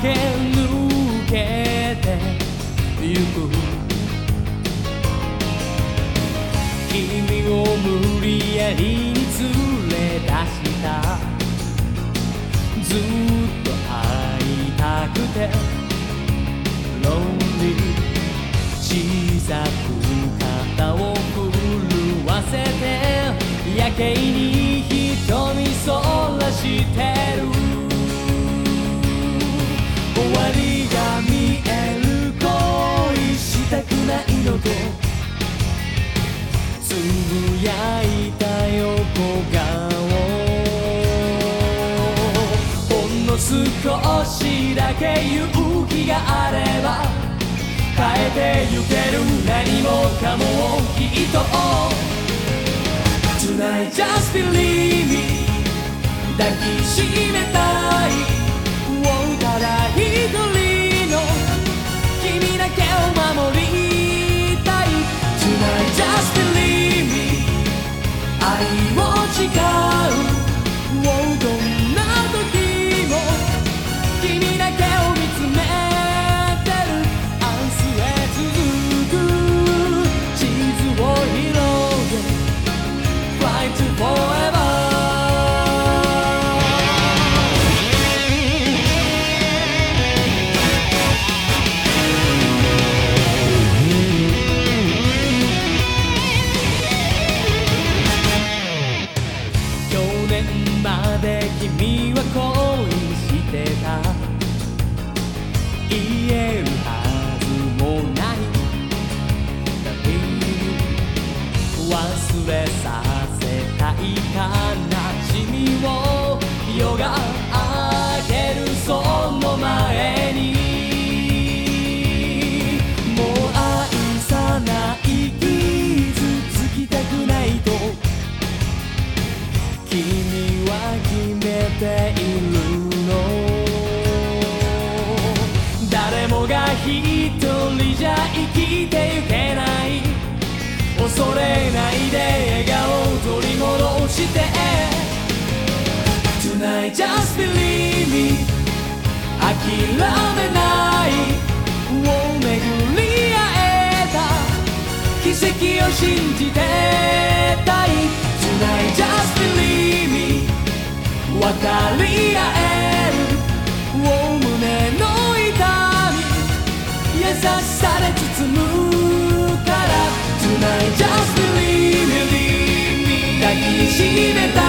け抜けてゆく。君を無理やりに連れ出した。ずっと会いたくて。Lonely 小さく肩を震わせて。夜景に少しだけ勇気があれば変えてゆけるね。言えるはずもないだけ忘れさせたい悲しみを夜が明けるその前にもう愛さない傷つきたくないと君は決めている Just believe me 諦めないを巡り合えた奇跡を信じてたい Tonight just believe me 分かり合える Oh 胸の痛み優しさで包むから Tonight just believe me 抱きしめた